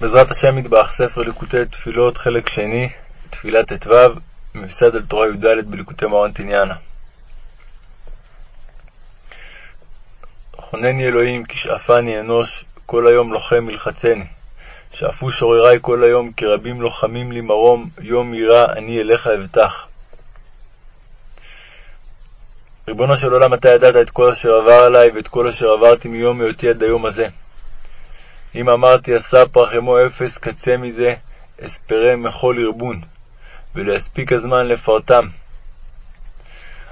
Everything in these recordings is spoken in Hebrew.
בעזרת השם מטבח, ספר ליקוטי תפילות, חלק שני, תפילת ט"ו, מפסד על תורה י"ד בליקוטי מרן תניאנה. חונני אלוהים, כי שאפני אנוש, כל היום לוחם מלחצני. שאפו שוררי כל היום, כי רבים לוחמים לי מרום, יום ירא אני אליך אבטח. ריבונו של עולם, אתה ידעת את כל אשר עבר עלי ואת כל אשר עברתי מיום היותי עד היום הזה. אם אמרתי עשה פרחמו אפס קצה מזה, אספרם מכל ערבון, ולא יספיק הזמן לפרטם.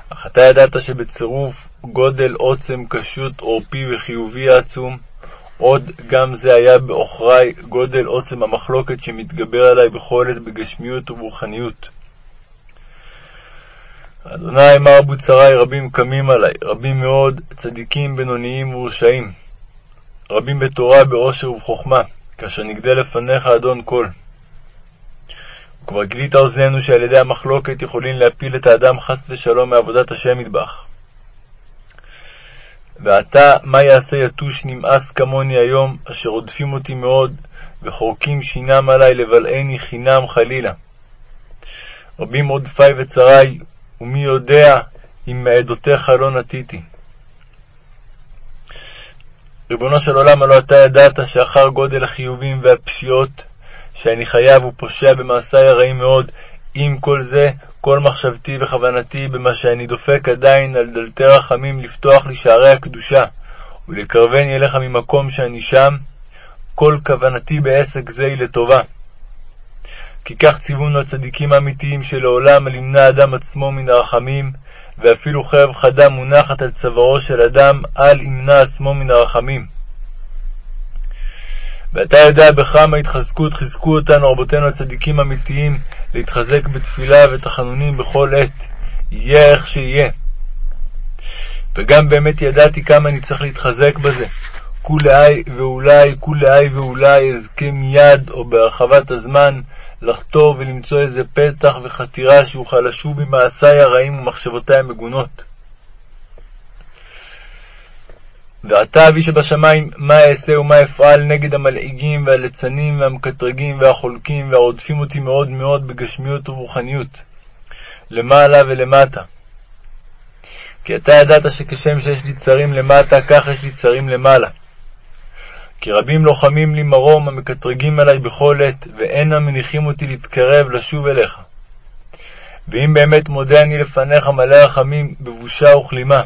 אך אתה ידעת שבצירוף גודל עוצם קשות עורפי וחיובי העצום, עוד גם זה היה בעוכרי גודל עוצם המחלוקת שמתגבר עלי בכל עת בגשמיות וברוחניות. אדוני מר בוצרי רבים קמים עלי, רבים מאוד, צדיקים, בינוניים ורשעים. רבים בתורה, בעושר ובחוכמה, כאשר נגדה לפניך אדון כל. וכבר גילית אוזנינו שעל ידי המחלוקת יכולים להפיל את האדם חס ושלום מעבודת השם מטבח. ועתה, מה יעשה יתוש נמאס כמוני היום, אשר רודפים אותי מאוד, וחורקים שינם עלי לבלעני חינם חלילה. רבים עודפי וצרי, ומי יודע אם מעדותיך לא נטיתי. ריבונו של עולם, הלא אתה ידעת שאחר גודל החיובים והפשיעות שאני חייב ופושע במעשיי הרעים מאוד, עם כל זה, כל מחשבתי וכוונתי במה שאני דופק עדיין על דלתי רחמים לפתוח לי שערי הקדושה, ולקרבני אליך ממקום שאני שם, כל כוונתי בעסק זה היא לטובה. כי כך ציוונו הצדיקים האמיתיים שלעולם אל ימנע אדם עצמו מן הרחמים, ואפילו חרב חדה מונחת על צווארו של אדם, אל ימנע עצמו מן הרחמים. ואתה יודע בכמה התחזקות חזקו אותנו רבותינו הצדיקים האמיתיים להתחזק בתפילה ותחנונים בכל עת, יהיה איך שיהיה. וגם באמת ידעתי כמה אני צריך להתחזק בזה. כולי ואולי, כולי ואולי אזכה מיד או בהרחבת הזמן לחתור ולמצוא איזה פתח וחתירה שאוכל לשוב ממעשיי הרעים ומחשבותיי המגונות. ועתה אבי שבשמיים, מה אעשה ומה אפעל נגד המלעיגים והליצנים והמקטרגים והחולקים והרודפים אותי מאוד מאוד בגשמיות וברוחניות, למעלה ולמטה. כי אתה ידעת שכשם שיש לי צרים למטה, כך יש לי צרים למעלה. כי רבים לוחמים לי מרום המקטרגים עלי בכל עת, ואין המניחים אותי להתקרב לשוב אליך. ואם באמת מודה אני לפניך מלא רחמים בבושה וכלימה,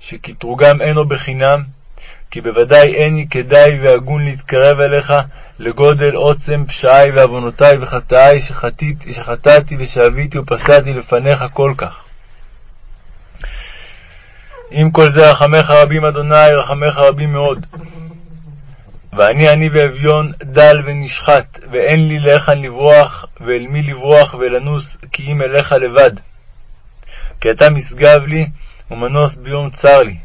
שקטרוגם אינו בחינם, כי בוודאי איני כדאי והגון להתקרב אליך לגודל עוצם פשעי ועוונותי וחטאי שחטאתי ושאביתי ופסעתי לפניך כל כך. עם כל זה רחמך רבים, אדוני, רחמך רבים מאוד. ואני עני ואביון, דל ונשחט, ואין לי להיכן לברוח, ואל מי לברוח ולנוס, כי אם אליך לבד. כי אתה משגב לי, ומנוס ביום צר לי.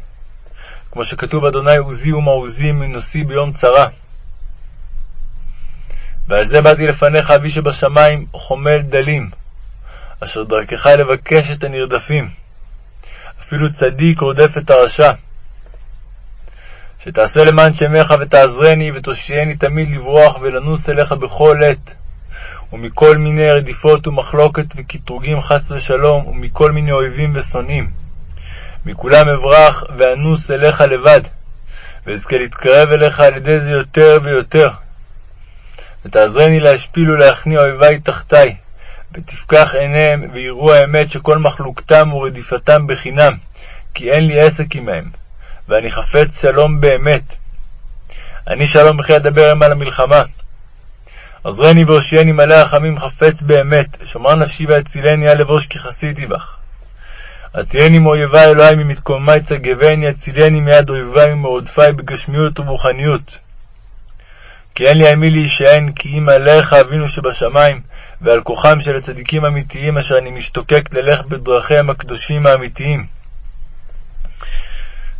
כמו שכתוב, אדוני עוזי ומעוזי מנוסי ביום צרה. ועל זה באתי לפניך, אבי שבשמיים, חומל דלים, אשר דרכך לבקש את הנרדפים. אפילו צדיק רודף את הרשע. שתעשה למען שמך ותעזרני ותושייני תמיד לברוח ולנוס אליך בכל עת, ומכל מיני רדיפות ומחלוקת וקטרוגים חס ושלום, ומכל מיני אויבים ושונאים. מכולם אברח ואנוס אליך לבד, ואזכה להתקרב אליך על ידי זה יותר ויותר. ותעזרני להשפיל ולהכניע אויבי תחתי, ותפקח עיניהם ויראו האמת שכל מחלוקתם ורדיפתם בחינם, כי אין לי עסק עמהם. ואני חפץ שלום באמת. אני שלום וכי אדבר עמה למלחמה. עזרני והושיעני מלא רחמים חפץ באמת, שמר נפשי והצילני אל אבוש כי חסיתי בך. הצילני מאויבי אלוהי ממתקוממי צגבני, הצילני מיד אויבי ומעודפי בגשמיות וברוחניות. כי אין לי על מי להישען, כי אם עליך אבינו שבשמיים, ועל כוחם של הצדיקים האמיתיים, אשר אני משתוקק ללך בדרכיהם הקדושים האמיתיים.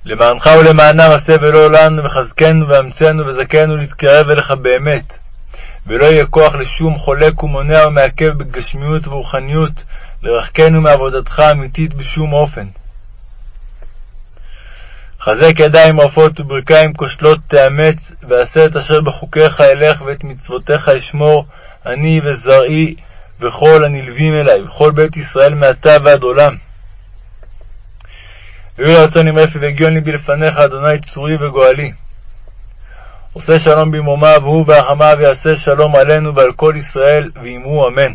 למענך ולמענם עשה ולא לנו, וחזקנו ואמצנו וזכנו להתקרב אליך באמת. ולא יהיה כוח לשום חולק ומונע ומעכב בגשמיות ורוחניות, לרחקנו מעבודתך האמיתית בשום אופן. חזק ידיים רפות וברכיים כושלות תאמץ, ועשה את אשר בחוקיך אלך ואת מצוותיך אשמור, אני וזרעי וכל הנלווים אלי, וכל בית ישראל מעתה ועד עולם. ויהיו לרצון עם רפי והגיון ליבי לפניך, אדוני צורי וגואלי. עושה שלום במרומיו, והוא בהחמיו יעשה שלום עלינו ועל כל ישראל, ואמרו אמן.